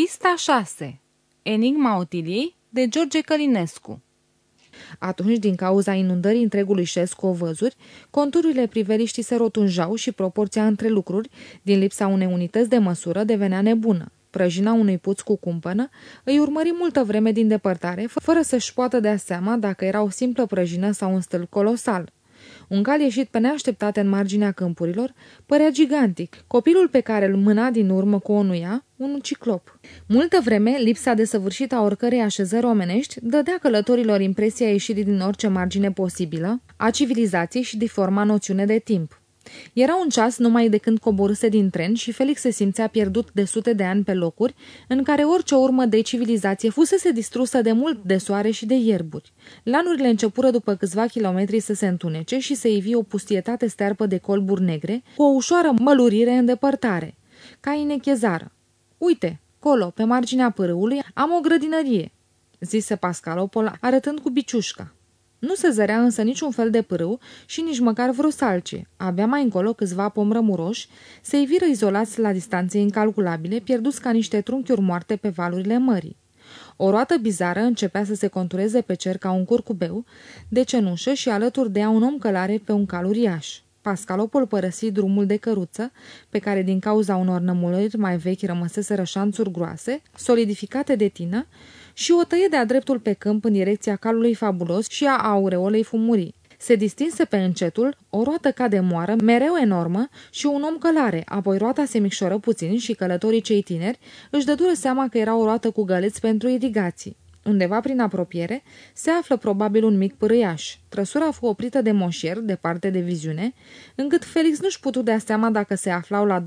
Pista 6 Enigma Otiliei de George Călinescu Atunci, din cauza inundării întregului șes cu ovăzuri, conturile priveliștii se rotunjau și proporția între lucruri, din lipsa unei unități de măsură, devenea nebună. Prăjina unui puț cu cumpănă îi urmări multă vreme din depărtare, fără să-și poată dea seama dacă era o simplă prăjină sau un stâlp colosal. Un cal ieșit pe neașteptate în marginea câmpurilor părea gigantic. Copilul pe care îl mâna din urmă cu o nuia, un ciclop. Multă vreme, lipsa de săvârșit a oricărei așezări omenești dădea călătorilor impresia ieșirii din orice margine posibilă a civilizației și deforma noțiune de timp. Era un ceas numai de când coborâse din tren și Felix se simțea pierdut de sute de ani pe locuri în care orice urmă de civilizație fusese distrusă de mult de soare și de ierburi. Lanurile începură după câțiva kilometri să se întunece și să ivi o pustietate stearpă de colburi negre cu o ușoară mălurire în depărtare, ca inechezară. Uite, colo, pe marginea pârâului, am o grădinărie, zise Pascalopol arătând cu biciușca. Nu se zărea însă niciun fel de pârâu și nici măcar vreo salcie. Abia mai încolo câțiva pom rămuroși se iviră izolați la distanțe incalculabile, pierduți ca niște trunchiuri moarte pe valurile mării. O roată bizară începea să se contureze pe cer ca un curcubeu, de cenușă și alături de ea un om călare pe un cal uriaș. Pascalopol părăsi drumul de căruță, pe care din cauza unor nămulări mai vechi rămăsese rășanțuri groase, solidificate de tină, și o tăie de-a dreptul pe câmp în direcția calului fabulos și a aureolei fumurii. Se distinse pe încetul o roată ca de moară, mereu enormă, și un om călare, apoi roata se micșoră puțin și călătorii cei tineri își dădură seama că era o roată cu găleți pentru irigații. Undeva prin apropiere se află probabil un mic pârâiaș. Trăsura fu oprită de moșier, departe de viziune, încât Felix nu-și putu dea seama dacă se aflau la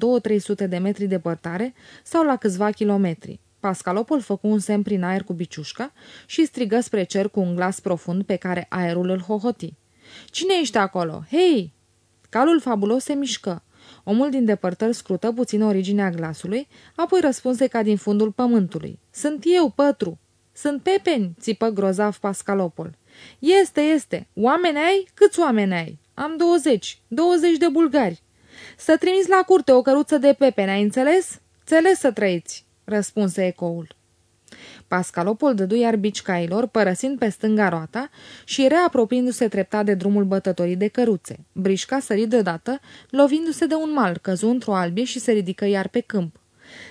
2-300 de metri departare sau la câțiva kilometri. Pascalopol făcu un semn prin aer cu biciușca și strigă spre cer cu un glas profund pe care aerul îl hohoti. Cine ești acolo? Hei!" Calul fabulos se mișcă. Omul din depărtări scrută puțin originea glasului, apoi răspunse ca din fundul pământului. Sunt eu, pătru!" Sunt pepeni!" țipă grozav Pascalopol. Este, este! Oameni ai? Câți oameni ai?" Am douăzeci. Douăzeci de bulgari." Să trimiți la curte o căruță de pepeni, ai înțeles?" Înțeles să trăiți!" Răspunse ecoul. Pascalopol dădu iar bici cailor, părăsind pe stânga roata și reapropiindu-se treptat de drumul bătătorii de căruțe. Brișca sări deodată, lovindu-se de un mal, căzu într-o albie și se ridică iar pe câmp.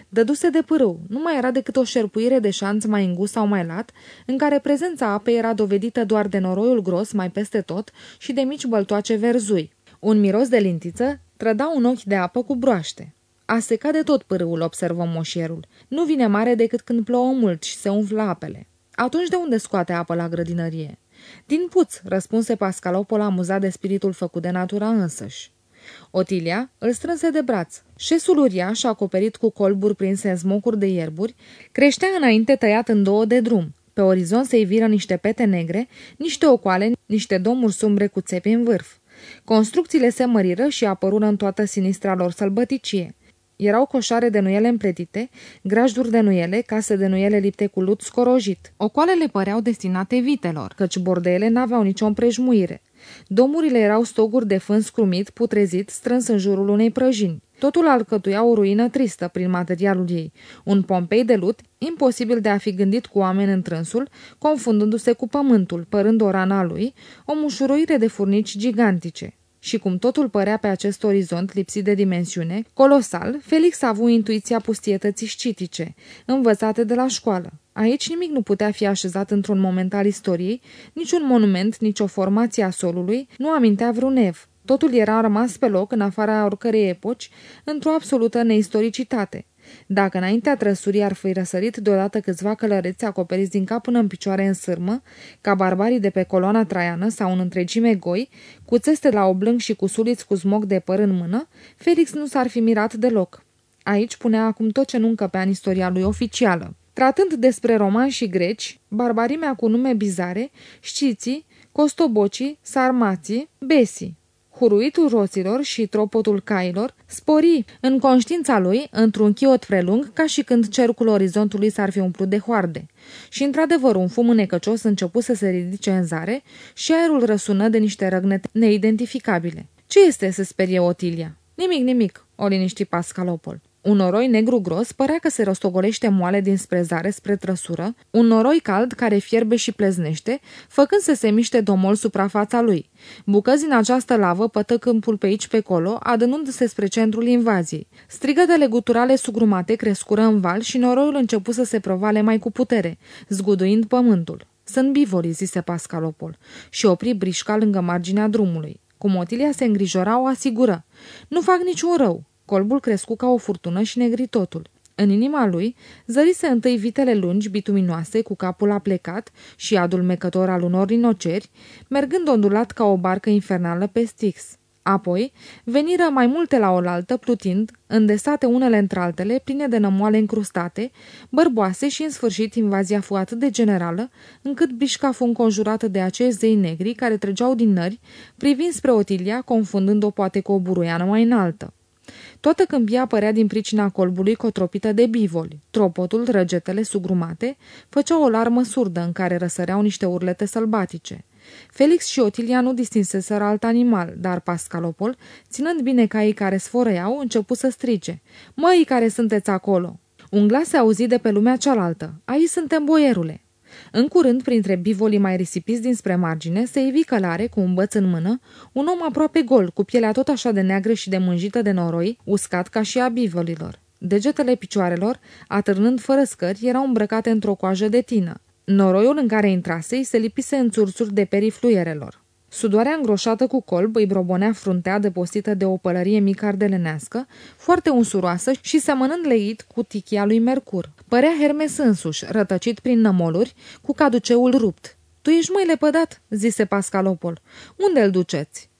Dăduse de pârâu, nu mai era decât o șerpuire de șanț mai îngust sau mai lat, în care prezența apei era dovedită doar de noroiul gros mai peste tot și de mici băltoace verzui. Un miros de lintiță trăda un ochi de apă cu broaște. A secat de tot pârâul, observă moșierul. Nu vine mare decât când plouă mult și se umflă apele. Atunci de unde scoate apă la grădinărie? Din puț, răspunse Pascalopol amuzat de spiritul făcut de natura însăși. Otilia îl strânse de braț. Șesul uriaș, acoperit cu colburi prinse în smocuri de ierburi, creștea înainte tăiat în două de drum. Pe orizont se iviră niște pete negre, niște ocoale, niște domuri sumbre cu țepi în vârf. Construcțiile se măriră și apărură în toată sinistra lor sălbăticie. Erau coșare de nuiele împletite, grajduri de nuiele, case de nuiele lipte cu lut scorojit. Ocoalele păreau destinate vitelor, căci bordele n-aveau nicio împrejmuire. Domurile erau stoguri de fân scrumit, putrezit, strâns în jurul unei prăjini. Totul alcătuia o ruină tristă prin materialul ei, un pompei de lut, imposibil de a fi gândit cu oameni în trânsul, confundându-se cu pământul, părând o rana lui, o mușuroire de furnici gigantice și cum totul părea pe acest orizont lipsit de dimensiune, colosal, Felix a avut intuiția pustietății scitice, învățate de la școală. Aici nimic nu putea fi așezat într-un moment al istoriei, niciun monument, nicio formație a solului, nu amintea vreun ev. Totul era rămas pe loc, în afara oricărei epoci, într-o absolută neistoricitate. Dacă înaintea trăsurii ar fi răsărit deodată câțiva călăreți acoperiți din cap până în picioare în sârmă, ca barbarii de pe coloana traiană sau în întregime goi, cu țeste la oblâng și cu suliți cu smog de păr în mână, Felix nu s-ar fi mirat deloc. Aici punea acum tot ce nu încăpea în istoria lui oficială. Tratând despre romanși și greci, barbarimea cu nume bizare, știții, costobocii, sarmații, besii. Huruitul roților și tropotul cailor spori în conștiința lui într-un chiot frelung ca și când cercul orizontului s-ar fi umplut de hoarde. Și într-adevăr un fum înecăcios început să se ridice în zare și aerul răsună de niște răgnete neidentificabile. Ce este?" se sperie Otilia. Nimic, nimic," o liniști Pascalopol. Un noroi negru gros părea că se rostogolește moale din sprezare spre trăsură, un noroi cald care fierbe și pleznește, făcând să se miște domol suprafața lui. Bucăți din această lavă pătă câmpul pe aici pe colo, adânându-se spre centrul invaziei. Strigătele guturale sugrumate crescură în val și noroiul începu să se provale mai cu putere, zguduind pământul. Sunt bivoli, zise Pascalopol, și opri brișca lângă marginea drumului. Cum Otilia se îngrijora, o asigură. Nu fac niciun rău. Colbul crescu ca o furtună și negri totul. În inima lui zărise întâi vitele lungi, bituminoase, cu capul aplecat și adul mecător al unor rinoceri, mergând ondulat ca o barcă infernală pe Stix. Apoi veniră mai multe la oaltă, plutind, îndesate unele între altele, pline de nămoale încrustate, bărboase și, în sfârșit, invazia fu atât de generală, încât brișca fu înconjurată de acești zei negri care trăgeau din nări, privind spre Otilia, confundând-o poate cu o buruiană mai înaltă. Toată câmpia părea din pricina colbului cotropită de bivoli. Tropotul, răgetele sugrumate, făceau o larmă surdă în care răsăreau niște urlete sălbatice. Felix și Otilia nu distinseseră alt animal, dar Pascalopol, ținând bine caii care sfărăiau, începu să strige. Măi care sunteți acolo! Un glas se auzi de pe lumea cealaltă. Aici suntem, boierule! În curând, printre bivolii mai risipiți dinspre margine, se ivi călare, cu un băț în mână, un om aproape gol, cu pielea tot așa de neagră și de mânjită de noroi, uscat ca și a bivolilor. Degetele picioarelor, atârnând fără scări, erau îmbrăcate într-o coajă de tină. Noroiul în care intrase îi se lipise în țurțuri de perii fluierelor. Sudoarea îngroșată cu colb îi brobonea fruntea deposită de o pălărie mică ardelenească, foarte unsuroasă și semănând leit cu tichia lui Mercur. Părea Hermes însuși, rătăcit prin nămoluri, cu caduceul rupt. Tu ești mai lepădat?" zise Pascalopol. Unde îl duceți?"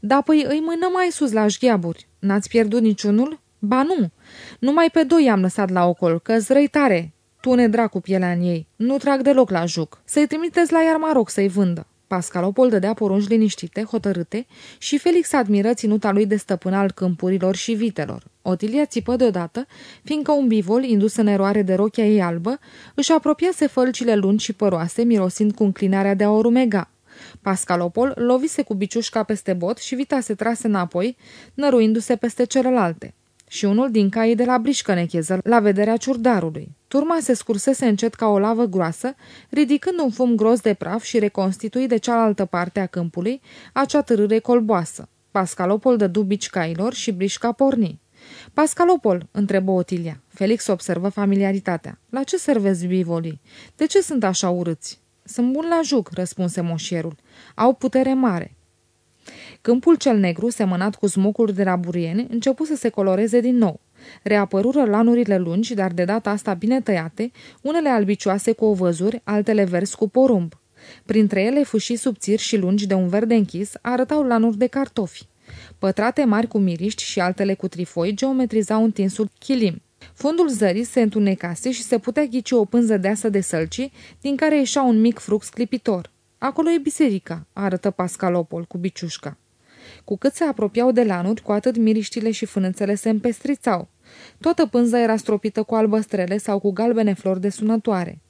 Da, păi îi mână mai sus la șgheaburi. N-ați pierdut niciunul?" Ba nu, numai pe doi am lăsat la ocol, că zrăi tare. Tu ne dracu pielea în ei. Nu trag deloc la juc. Să-i trimiteți la Iarmaroc să-i vândă." Pascalopol dădea porunci liniștite, hotărâte și Felix admiră ținuta lui de stăpân al câmpurilor și vitelor. Otilia țipă deodată, fiindcă un bivol, indus în eroare de rochia ei albă, își apropiase fălcile lungi și păroase, mirosind cu înclinarea de a o rumega. Pascalopol lovise cu biciușca peste bot și vita se trase înapoi, năruindu-se peste celelalte și unul din caii de la brișcă necheză, la vederea ciurdarului. Turma se scursese încet ca o lavă groasă, ridicând un fum gros de praf și reconstitui de cealaltă parte a câmpului acea târâre colboasă. Pascalopol dădu bici cailor și brișca porni. Pascalopol, întrebă Otilia. Felix observă familiaritatea. La ce servezi bivolii? De ce sunt așa urâți? Sunt bun la juc, răspunse moșierul. Au putere mare. Câmpul cel negru, semănat cu smocuri de la burieni, începu să se coloreze din nou. Reapărură lanurile lungi, dar de data asta bine tăiate, unele albicioase cu ovăzuri, altele verzi cu porumb. Printre ele fâșii subțiri și lungi de un verde închis arătau lanuri de cartofi. Pătrate mari cu miriști și altele cu trifoi geometrizau întinsul chilim. Fundul zării se întunecase și se putea ghici o pânză deasă de sălci, din care ieșea un mic frux clipitor. Acolo e biserica, arătă Pascalopol cu biciușca. Cu cât se apropiau de lanuri, cu atât miriștile și fânățele se împestrițau. Toată pânza era stropită cu albăstrele sau cu galbene flori de sunătoare.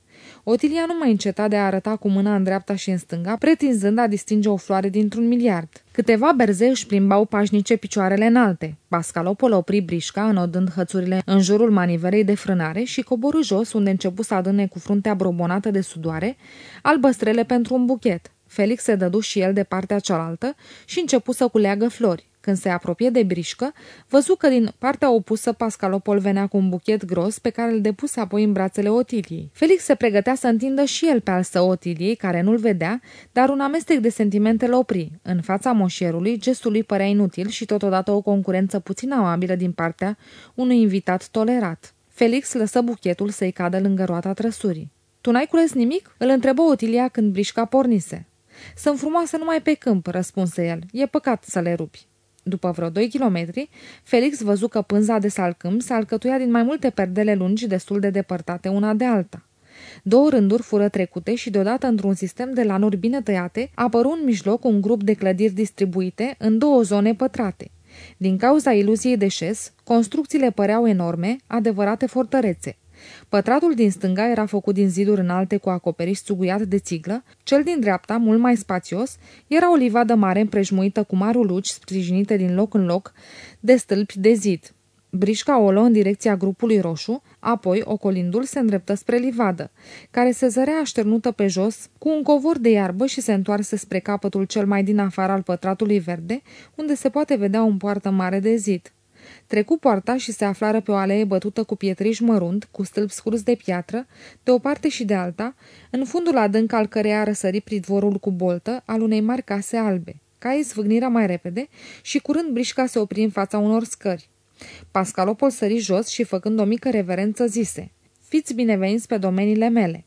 Otilia nu mai înceta de a arăta cu mâna în dreapta și în stânga, pretinzând a distinge o floare dintr-un miliard. Câteva berze își plimbau pașnice picioarele înalte. Pascalopol opri brișca, înodând hățurile în jurul manivelei de frânare și coborâ jos, unde începu să adâne cu fruntea brobonată de sudoare, albăstrele pentru un buchet. Felix se dădu și el de partea cealaltă și începu să culeagă flori. Când se apropie de brișcă, văzu că din partea opusă Pascalopol venea cu un buchet gros pe care îl depuse apoi în brațele Otiliei. Felix se pregătea să întindă și el pe al său Otiliei, care nu-l vedea, dar un amestec de sentimente îl opri. În fața moșierului, gestul lui părea inutil și totodată o concurență puțin amabilă din partea unui invitat tolerat. Felix lăsă buchetul să-i cadă lângă roata trăsurii. Tu n-ai cules nimic?" îl întrebă Otilia când brișca pornise. Sunt frumoase numai pe câmp," răspunse el. E păcat să le rupi." După vreo doi kilometri, Felix văzu că pânza de salcâm se alcătuia din mai multe perdele lungi destul de depărtate una de alta. Două rânduri fură trecute și deodată într-un sistem de lanuri bine tăiate apăru în mijloc un grup de clădiri distribuite în două zone pătrate. Din cauza iluziei de șes, construcțiile păreau enorme, adevărate fortărețe. Pătratul din stânga era făcut din ziduri înalte cu acoperiș suguiat de țiglă, cel din dreapta, mult mai spațios, era o livadă mare împrejmuită cu mari luci sprijinite din loc în loc de stâlpi de zid. Brișca o luă în direcția grupului roșu, apoi, ocolindul, se îndreptă spre livadă, care se zărea așternută pe jos cu un covor de iarbă și se întoarse spre capătul cel mai din afară al pătratului verde, unde se poate vedea un poartă mare de zid. Trecu poarta și se aflară pe o alee bătută cu pietriș mărunt, cu stâlpi scurs de piatră, de o parte și de alta, în fundul adânc al căreia răsări pridvorul cu boltă al unei mari case albe. Caii zvâgniră mai repede și curând brișca se opri în fața unor scări. Pascalopol sări jos și, făcând o mică reverență, zise Fiți bineveniți pe domeniile mele.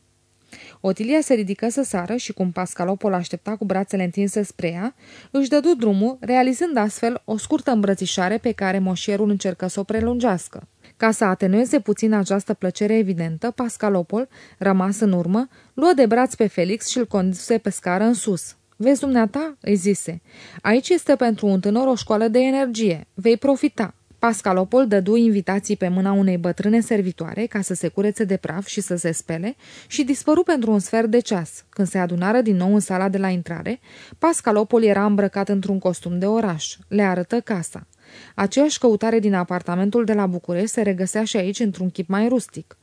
Otilia se ridică să sară și, cum Pascalopol aștepta cu brațele întinse spre ea, își dădu drumul, realizând astfel o scurtă îmbrățișare pe care moșierul încercă să o prelungească. Ca să atenueze puțin această plăcere evidentă, Pascalopol, rămas în urmă, luă de braț pe Felix și îl conduse pe scară în sus. Vezi dumneata?" îi zise. Aici este pentru un tânăr o școală de energie. Vei profita. Pascalopol dădu invitații pe mâna unei bătrâne servitoare ca să se curețe de praf și să se spele și dispăru pentru un sfert de ceas. Când se adunară din nou în sala de la intrare, Pascalopol era îmbrăcat într-un costum de oraș. Le arătă casa. Aceeași căutare din apartamentul de la București se regăsea și aici într-un chip mai rustic.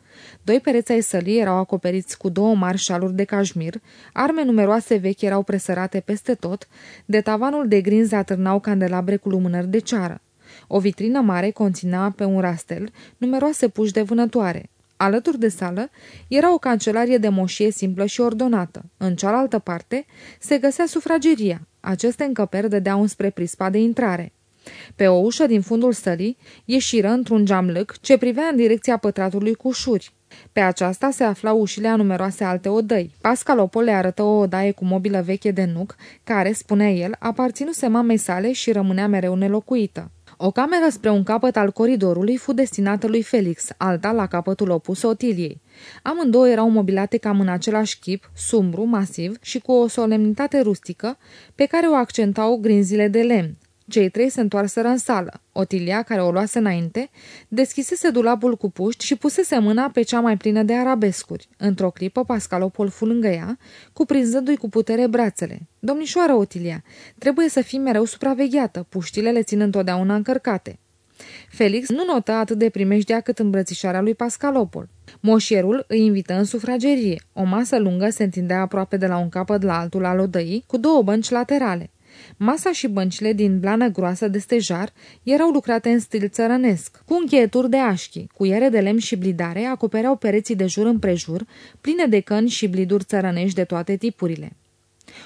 Doi pereți ai sălii erau acoperiți cu două mari șaluri de cașmir, arme numeroase vechi erau presărate peste tot, de tavanul de grinzi atârnau candelabre cu lumânări de ceară. O vitrină mare conținea pe un rastel numeroase puși de vânătoare. Alături de sală era o cancelarie de moșie simplă și ordonată. În cealaltă parte se găsea sufrageria. Aceste încăperi dădeau înspre prispa de intrare. Pe o ușă din fundul sălii ieșiră într-un geamlâc ce privea în direcția pătratului cu ușuri. Pe aceasta se aflau ușile a numeroase alte odăi. Pascalopol le arătă o odaie cu mobilă veche de nuc, care, spunea el, aparținuse mamei sale și rămânea mereu nelocuită. O cameră spre un capăt al coridorului fu destinată lui Felix, alta la capătul opus Otiliei. Amândouă erau mobilate cam în același chip, sumbru, masiv și cu o solemnitate rustică, pe care o accentau grinzile de lemn. Cei trei se întoarseră în sală. Otilia, care o luase înainte, deschisese dulapul cu puști și pusese mâna pe cea mai plină de arabescuri. Într-o clipă, Pascalopol fu lângă ea, cuprinzându-i cu putere brațele. Domnișoară Otilia, trebuie să fii mereu supravegheată, puștile le țin întotdeauna încărcate. Felix nu notă atât de primejdea cât îmbrățișarea lui Pascalopol. Moșierul îi invită în sufragerie. O masă lungă se întindea aproape de la un capăt la altul al odăii, cu două bănci laterale. Masa și băncile din blană groasă de stejar erau lucrate în stil țărănesc, cu încheieturi de așchi, cuiere de lemn și blidare acopereau pereții de jur împrejur, pline de căni și bliduri țărănești de toate tipurile.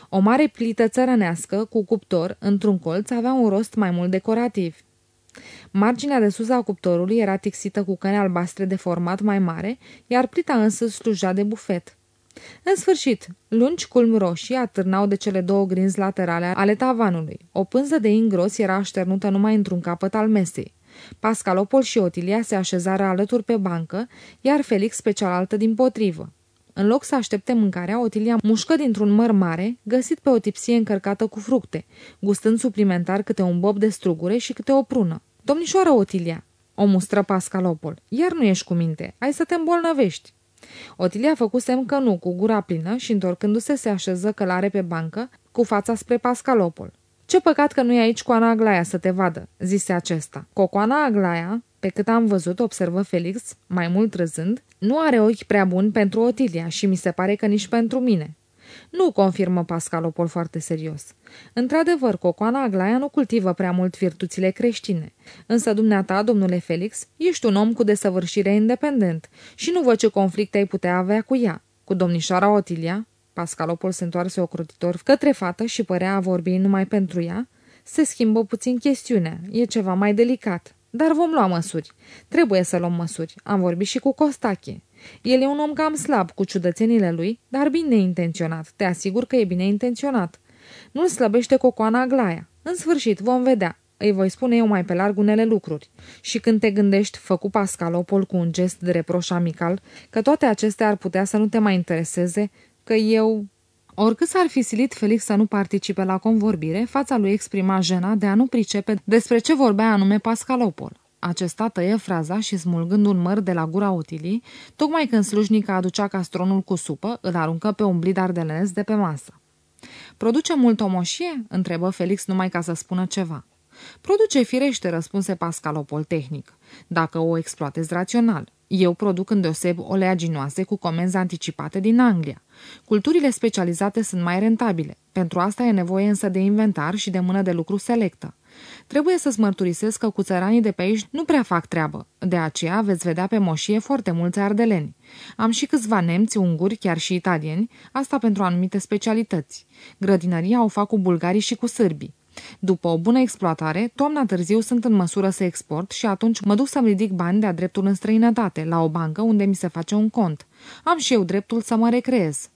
O mare plită țărănească, cu cuptor, într-un colț, avea un rost mai mult decorativ. Marginea de sus a cuptorului era tixită cu căni albastre de format mai mare, iar plita însă sluja de bufet. În sfârșit, lungi culmi roșii atârnau de cele două grinzi laterale ale tavanului. O pânză de ingros era așternută numai într-un capăt al mesei. Pascalopol și Otilia se așezară alături pe bancă, iar Felix pe cealaltă din potrivă. În loc să aștepte mâncarea, Otilia mușcă dintr-un măr mare, găsit pe o tipsie încărcată cu fructe, gustând suplimentar câte un bob de strugure și câte o prună. Domnișoară Otilia, o mustră Pascalopol, iar nu ești cu minte, ai să te îmbolnăvești. Otilia făcut semn că nu, cu gura plină și întorcându-se se așeză călare pe bancă, cu fața spre Pascalopol. Ce păcat că nu e aici Coana Aglaia să te vadă," zise acesta. Cocoana Aglaia, pe cât am văzut, observă Felix, mai mult râzând, nu are ochi prea buni pentru Otilia și mi se pare că nici pentru mine. Nu, confirmă Pascalopol foarte serios. Într-adevăr, Cocoana Aglaia nu cultivă prea mult virtuțile creștine. Însă dumneata, domnule Felix, ești un om cu desăvârșire independent și nu văd ce conflicte ai putea avea cu ea. Cu domnișoara Otilia, Pascalopol se întoarse ocrotitor către fată și părea a vorbi numai pentru ea, se schimbă puțin chestiunea, e ceva mai delicat. Dar vom lua măsuri. Trebuie să luăm măsuri. Am vorbit și cu Costache. El e un om cam slab cu ciudățenile lui, dar bine intenționat. Te asigur că e bine intenționat. Nu-l slăbește cocoana Aglaia. În sfârșit, vom vedea. Îi voi spune eu mai pe larg unele lucruri. Și când te gândești, făcu Pascalopol cu un gest de reproș amical, că toate acestea ar putea să nu te mai intereseze, că eu... Oricât s-ar fi silit Felix să nu participe la convorbire, fața lui exprima jena de a nu pricepe despre ce vorbea anume Pascalopol. Acesta tăie fraza și smulgând un măr de la gura utilii, tocmai când slujnica aducea castronul cu supă, îl aruncă pe un blid ardelenez de pe masă. Produce mult o moșie?" întrebă Felix numai ca să spună ceva. Produce firește, răspunse Pascalopol tehnic, dacă o exploatezi rațional. Eu produc îndeoseb oleaginoase cu comenzi anticipate din Anglia. Culturile specializate sunt mai rentabile. Pentru asta e nevoie însă de inventar și de mână de lucru selectă. Trebuie să-ți mărturisesc că cu țăranii de pe aici nu prea fac treabă. De aceea veți vedea pe moșie foarte mulți ardeleni. Am și câțiva nemți, unguri, chiar și italieni, asta pentru anumite specialități. Grădinăria o fac cu bulgarii și cu sârbii. După o bună exploatare, toamna târziu sunt în măsură să export și atunci mă duc să-mi ridic bani de-a dreptul în străinătate, la o bancă unde mi se face un cont. Am și eu dreptul să mă recreez.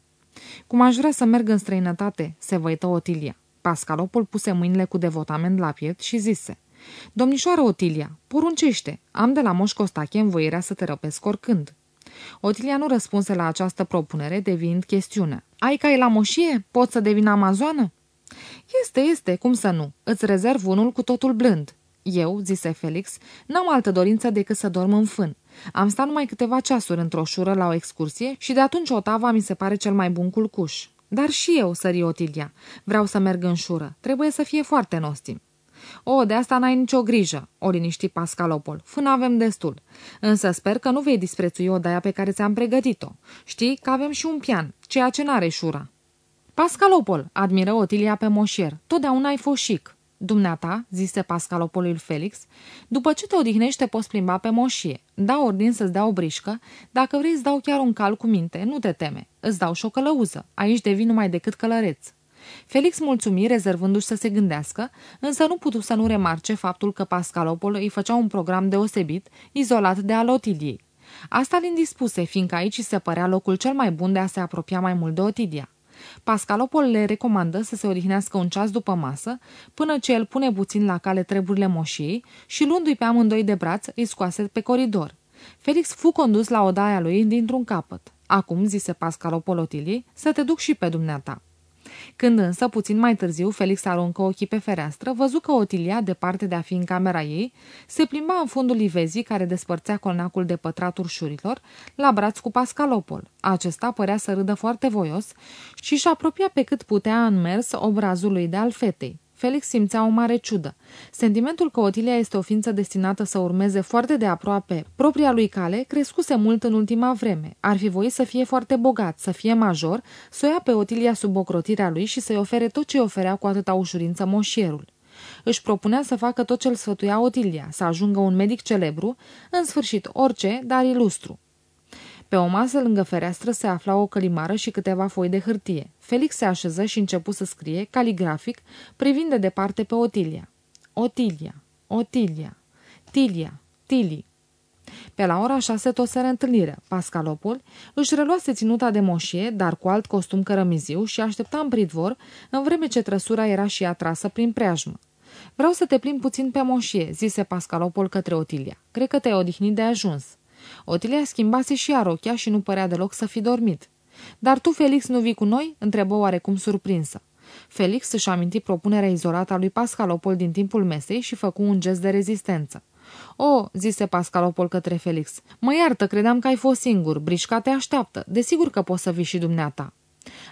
Cum aș vrea să merg în străinătate, se văită Otilia. Pascalopul puse mâinile cu devotament la piept și zise Domnișoară Otilia, poruncește, am de la Moș Costache învoirea să te răpesc oricând. Otilia nu răspunse la această propunere, devind chestiune. Ai cai la moșie? Poți să devin amazoană? Este, este, cum să nu. Îți rezerv unul cu totul blând. Eu, zise Felix, n-am altă dorință decât să dorm în fân. Am stat numai câteva ceasuri într-o șură la o excursie și de atunci Otava mi se pare cel mai bun culcuș. Dar și eu, sări Otilia. Vreau să merg în șură. Trebuie să fie foarte nostim. O, de asta n-ai nicio grijă, o liniști Pascalopol. Fână avem destul. Însă sper că nu vei disprețui odaia pe care ți-am pregătit-o. Știi că avem și un pian, ceea ce n-are șura. Pascalopol, admiră Otilia pe moșier, totdeauna ai fost chic. Dumneata, zise Pascalopolul Felix, după ce te odihnești te poți plimba pe moșie. Da ordin să-ți dau o brișcă, dacă vrei îți dau chiar un cal cu minte, nu te teme. Îți dau și o călăuză, aici devin numai decât călăreț. Felix mulțumi, rezervându-și să se gândească, însă nu putu să nu remarce faptul că Pascalopol îi făcea un program deosebit, izolat de al Otiliei. Asta îl indispuse, fiindcă aici se părea locul cel mai bun de a se apropia mai mult de Otilia. Pascalopol le recomandă să se odihnească un ceas după masă, până ce el pune puțin la cale treburile moșiei și luându-i pe amândoi de braț, îi scoase pe coridor. Felix fu condus la odaia lui dintr-un capăt. Acum, zise Pascalopol Otiliei, să te duc și pe dumneata. Când însă, puțin mai târziu, Felix aruncă ochii pe fereastră, văzu că Otilia, departe de a fi în camera ei, se plimba în fundul livezii care despărțea colnacul de pătrat urșurilor, la braț cu Pascalopol. Acesta părea să râdă foarte voios și își apropia pe cât putea în mers obrazul lui de al fetei. Felix simțea o mare ciudă. Sentimentul că Otilia este o ființă destinată să urmeze foarte de aproape propria lui cale crescuse mult în ultima vreme. Ar fi voit să fie foarte bogat, să fie major, să o ia pe Otilia sub ocrotirea lui și să-i ofere tot ce oferea cu atâta ușurință moșierul. Își propunea să facă tot ce îl sfătuia Otilia, să ajungă un medic celebru, în sfârșit orice, dar ilustru. Pe o masă lângă fereastră se afla o călimară și câteva foi de hârtie. Felix se așeză și începu să scrie, caligrafic, privind de departe pe Otilia. Otilia, Otilia, Tilia, Tili. Pe la ora șase tot se reîntâlnire. Pascalopol își reluase ținuta de moșie, dar cu alt costum cărămiziu și aștepta în pridvor, în vreme ce trăsura era și atrasă prin preajmă. Vreau să te plimbi puțin pe moșie," zise Pascalopol către Otilia. Cred că te-ai odihnit de ajuns." Otilia schimbase și ea rochia și nu părea deloc să fi dormit. Dar tu, Felix, nu vii cu noi?" întrebă oarecum surprinsă. Felix își aminti propunerea izolată a lui Pascalopol din timpul mesei și făcu un gest de rezistență. O, zise Pascalopol către Felix, mă iartă, credeam că ai fost singur, brișca te așteaptă, desigur că poți să vii și dumneata.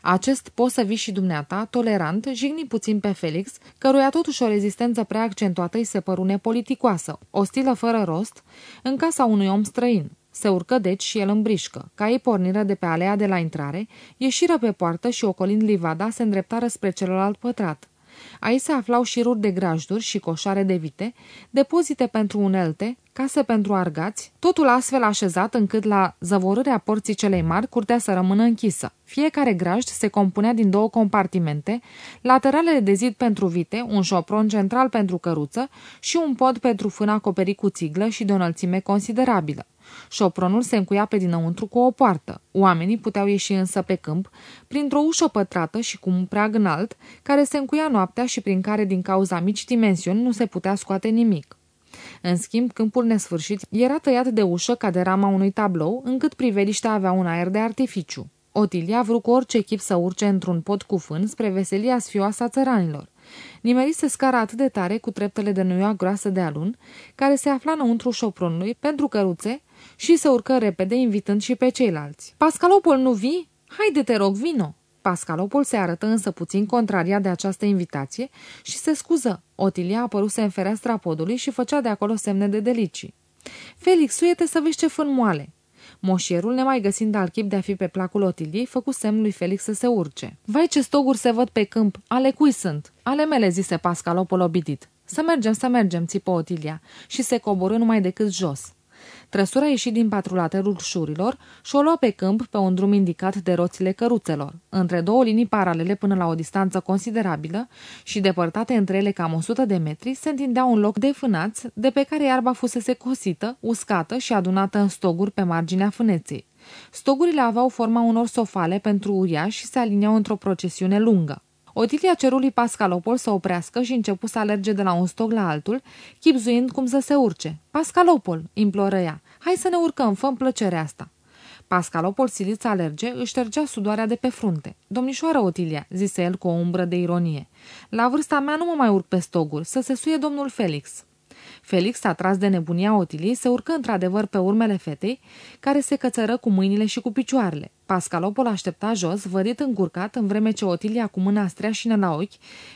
Acest poți să vii și dumneata, tolerant, jigni puțin pe Felix, căruia totuși o rezistență prea accentuată îi se păru nepoliticoasă, ostilă fără rost, în casa unui om străin. Se urcă deci și el în brișcă. Ca ei porniră de pe alea de la intrare, ieșiră pe poartă și ocolind livada se îndreptară spre celălalt pătrat. Aici se aflau șiruri de grajduri și coșare de vite, depozite pentru unelte, case pentru argați, totul astfel așezat încât la zăvorârea porții celei mari curtea să rămână închisă. Fiecare grajd se compunea din două compartimente, lateralele de zid pentru vite, un șopron central pentru căruță și un pod pentru fână acoperit cu țiglă și de o înălțime considerabilă. Șopronul se încuia pe dinăuntru cu o poartă. Oamenii puteau ieși însă pe câmp, printr-o ușă pătrată și cu un preag înalt, care se încuia noaptea și prin care, din cauza mici dimensiuni, nu se putea scoate nimic. În schimb, câmpul nesfârșit era tăiat de ușă ca de rama unui tablou, încât priveliștea avea un aer de artificiu. Otilia a vrut cu orice echip să urce într-un pod cu fân spre veselia sfioasă a țăranilor. Nimerise scara atât de tare cu treptele de nuioa groasă de alun, care se afla înăuntru șopronului pentru căruțe și se urcă repede, invitând și pe ceilalți. Pascalopol, nu vii? Haide, te rog, vino!" Pascalopol se arătă însă puțin contraria de această invitație și se scuză. Otilia apăruse în fereastra podului și făcea de acolo semne de delicii. Felix, suiete să vezi ce fân moale. Moșierul, nemai găsind alt chip de a fi pe placul Otiliei, făcu semn lui Felix să se urce. Vai ce stoguri se văd pe câmp, ale cui sunt? Ale mele, zise Pascalopol obitit. Să mergem, să mergem, țipă Otilia și se coborâ numai decât jos. Trăsura ieși din patrulaterul șurilor și o lua pe câmp pe un drum indicat de roțile căruțelor, între două linii paralele până la o distanță considerabilă și depărtate între ele cam 100 de metri, se întindea un loc de fânați de pe care iarba fusese cosită, uscată și adunată în stoguri pe marginea fâneței. Stogurile aveau forma unor sofale pentru uriași și se aliniau într-o procesiune lungă. Otilia ceru lui Pascalopol să oprească și începu să alerge de la un stog la altul, chipzuind cum să se urce. Pascalopol, imploră ea, hai să ne urcăm, fă plăcerea asta. Pascalopol silit să alerge, își ștergea sudoarea de pe frunte. Domnișoară Otilia, zise el cu o umbră de ironie, la vârsta mea nu mă mai urc pe stoguri, să se suie domnul Felix. Felix, atras de nebunia Otiliei, se urcă într-adevăr pe urmele fetei, care se cățără cu mâinile și cu picioarele. Pascalopol aștepta jos, vădit încurcat, în vreme ce Otilia cu mâna streașină la ochi,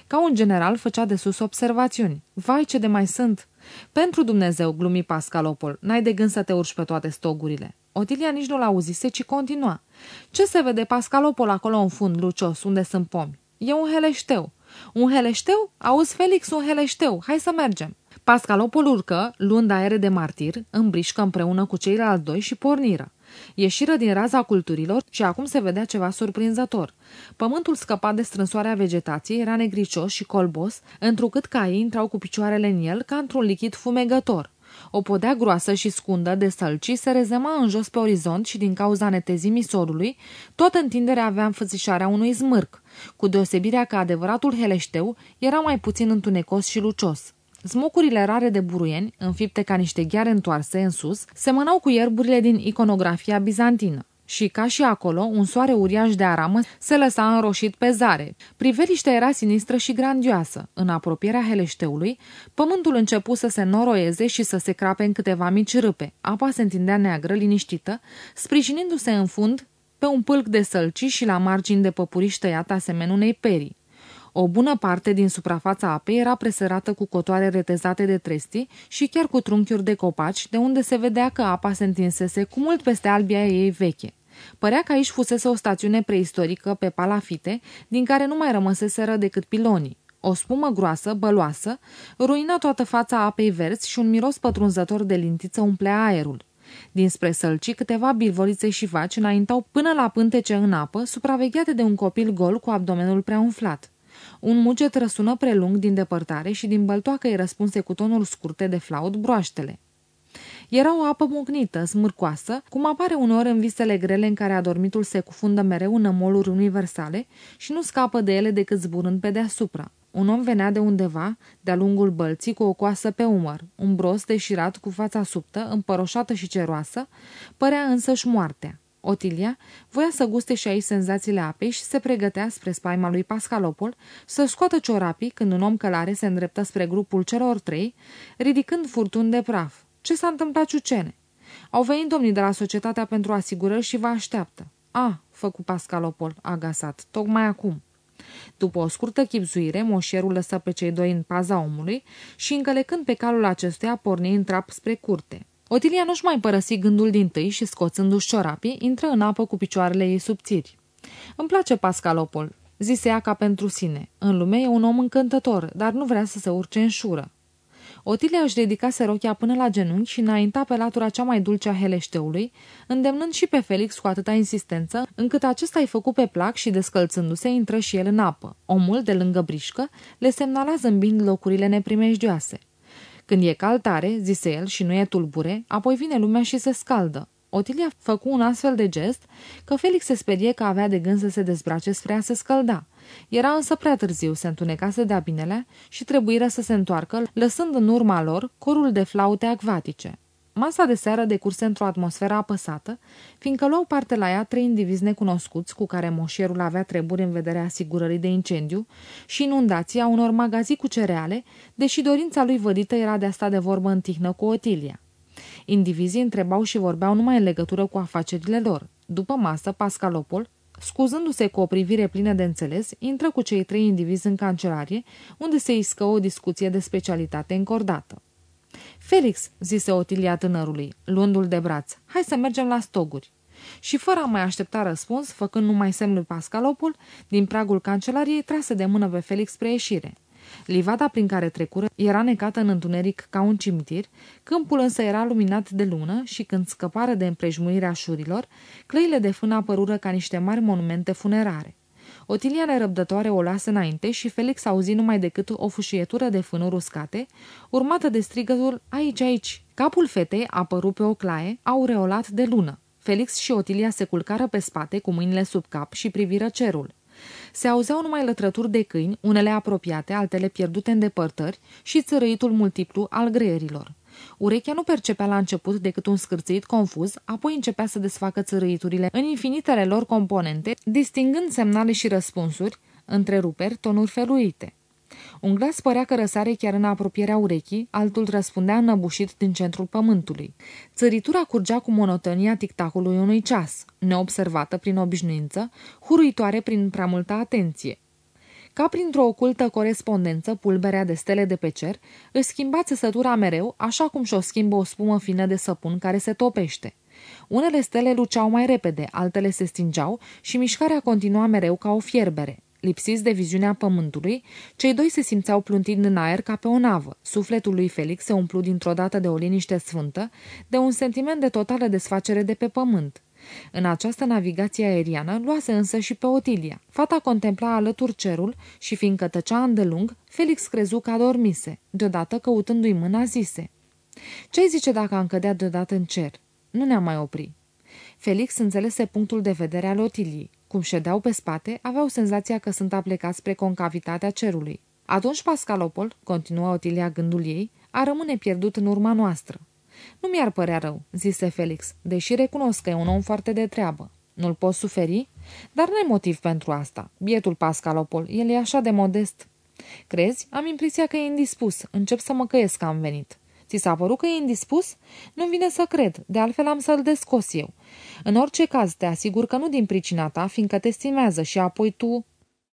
ca un general făcea de sus observațiuni. Vai ce de mai sunt! Pentru Dumnezeu, glumi Pascalopol, n-ai de gând să te urci pe toate stogurile. Otilia nici nu-l auzise, ci continua. Ce se vede Pascalopol acolo în fund, lucios, unde sunt pomi? E un heleșteu. Un heleșteu? Auzi, Felix, un heleșteu. Hai să mergem. Pascalopol urcă, luând aere de martir, îmbrișcă împreună cu ceilalți doi și porniră. Ieșiră din raza culturilor și acum se vedea ceva surprinzător. Pământul scăpat de strânsoarea vegetației era negricios și colbos, întrucât caii intrau cu picioarele în el ca într-un lichid fumegător. O podea groasă și scundă de sălci se rezema în jos pe orizont și din cauza netezimii sorului, toată întinderea avea înfățișarea unui zmârc, cu deosebirea că adevăratul heleșteu era mai puțin întunecos și lucios. Smocurile rare de buruieni, înfipte ca niște gheare întoarse în sus, semănau cu ierburile din iconografia bizantină. Și ca și acolo, un soare uriaș de aramă se lăsa înroșit pe zare. Priveliștea era sinistră și grandioasă. În apropierea heleșteului, pământul începu să se noroieze și să se crape în câteva mici râpe. Apa se întindea neagră, liniștită, sprijinindu-se în fund pe un pâlc de sălci și la margini de păpuriș tăiat asemenea unei perii. O bună parte din suprafața apei era presărată cu cotoare retezate de trestii și chiar cu trunchiuri de copaci, de unde se vedea că apa se întinsese cu mult peste albia ei veche. Părea că aici fusese o stațiune preistorică pe palafite, din care nu mai rămăseseră decât pilonii. O spumă groasă, băloasă, ruina toată fața apei verzi și un miros pătrunzător de lintiță umplea aerul. Dinspre sălci, câteva bilvorițe și vaci înaintau până la pântece în apă, supravegheate de un copil gol cu abdomenul prea umflat. Un muget răsună prelung din depărtare și din băltoacă îi răspunse cu tonuri scurte de flaut broaștele. Era o apă mucnită, smârcoasă, cum apare uneori în visele grele în care adormitul se cufundă mereu în nămoluri universale și nu scapă de ele decât zburând pe deasupra. Un om venea de undeva, de-a lungul bălții, cu o coasă pe umăr, un bros deșirat cu fața subtă, împăroșată și ceroasă, părea însăși moartea. Otilia voia să guste și aici senzațiile apei și se pregătea spre spaima lui Pascalopol să scoată ciorapii când un om călare se îndreptă spre grupul celor trei, ridicând furtun de praf. Ce s-a întâmplat, Ciucene? Au venit domnii de la Societatea pentru Asigurări și vă așteaptă. A, făcu Pascalopol, agasat, tocmai acum. După o scurtă chipzuire, moșierul lăsă pe cei doi în paza omului și, încălecând pe calul acestuia, porni în trap spre curte. Otilia nu-și mai părăsi gândul din tâi și, scoțându-și ciorapii, intră în apă cu picioarele ei subțiri. Îmi place Pascalopol, zise ea ca pentru sine. În lume e un om încântător, dar nu vrea să se urce în șură. Otilia își dedicase rochia până la genunchi și înainta pe latura cea mai dulce a heleșteului, îndemnând și pe Felix cu atâta insistență, încât acesta îi făcu pe plac și, descălțându-se, intră și el în apă. Omul, de lângă brișcă, le semnala zâmbind locurile neprimejdioase. Când e cald tare, zise el, și nu e tulbure, apoi vine lumea și se scaldă. Otilia făcu un astfel de gest că Felix se sperie că avea de gând să se dezbrace spre a se scălda. Era însă prea târziu, se întunecase de-a binele și trebuiră să se întoarcă, lăsând în urma lor corul de flaute acvatice. Masa de seară decurse într-o atmosferă apăsată, fiindcă luau parte la ea trei indivizi necunoscuți cu care moșierul avea treburi în vederea asigurării de incendiu și inundația unor magazii cu cereale, deși dorința lui vădită era de a sta de vorbă în tihnă cu Otilia. Indivizii întrebau și vorbeau numai în legătură cu afacerile lor. După masă, Pascalopol scuzându-se cu o privire plină de înțeles, intră cu cei trei indivizi în cancelarie, unde se iscă o discuție de specialitate încordată. Felix, zise Otilia tânărului, luându-l de braț, hai să mergem la stoguri. Și fără a mai aștepta răspuns, făcând numai semnul Pascalopul, din pragul cancelariei trase de mână pe Felix spre ieșire. Livada prin care trecură era necată în întuneric ca un cimitir, câmpul însă era luminat de lună și când scăpară de împrejmuirea șurilor, clăile de fână apărură ca niște mari monumente funerare. Otilia nerăbdătoare o lasă înainte și Felix auzi numai decât o fâșietură de fânuri uscate, urmată de strigătul aici, aici. Capul fetei apăru pe o claie, aureolat de lună. Felix și Otilia se culcară pe spate cu mâinile sub cap și priviră cerul. Se auzeau numai lătrături de câini, unele apropiate, altele pierdute în depărtări și țărăitul multiplu al greierilor. Urechea nu percepea la început decât un scârțit confuz, apoi începea să desfacă țărăiturile în infinitele lor componente, distingând semnale și răspunsuri, întreruperi, tonuri feluite. Un glas părea că răsare chiar în apropierea urechii, altul răspundea înăbușit din centrul pământului. Țăritura curgea cu monotonia tictacului unui ceas, neobservată prin obișnuință, huruitoare prin prea multă atenție. Ca printr-o ocultă corespondență, pulberea de stele de pe cer își schimba țesătura mereu, așa cum și-o schimbă o spumă fină de săpun care se topește. Unele stele luceau mai repede, altele se stingeau și mișcarea continua mereu ca o fierbere. Lipsiți de viziunea pământului, cei doi se simțeau pluntind în aer ca pe o navă. Sufletul lui Felix se umplu dintr-o dată de o liniște sfântă, de un sentiment de totală desfacere de pe pământ. În această navigație aeriană luase însă și pe Otilia. Fata contempla alături cerul și, fiindcă tăcea îndelung, Felix crezu că adormise. Deodată, căutându-i mâna, zise Ce zice dacă am cădea deodată în cer?" Nu ne-am mai opri." Felix înțelese punctul de vedere al Otiliei. Cum ședeau pe spate, aveau senzația că sunt aplecați spre concavitatea cerului. Atunci Pascalopol, continuă Otilia gândul ei, a rămâne pierdut în urma noastră. Nu mi-ar părea rău, zise Felix, deși recunosc că e un om foarte de treabă. Nu-l pot suferi? Dar nu motiv pentru asta. Bietul Pascalopol, el e așa de modest. Crezi? Am impresia că e indispus. Încep să mă căiesc că am venit. Ți s-a părut că e indispus? Nu vine să cred, de altfel am să-l descos eu. În orice caz, te asigur că nu din pricina ta, fiindcă te stimează și apoi tu...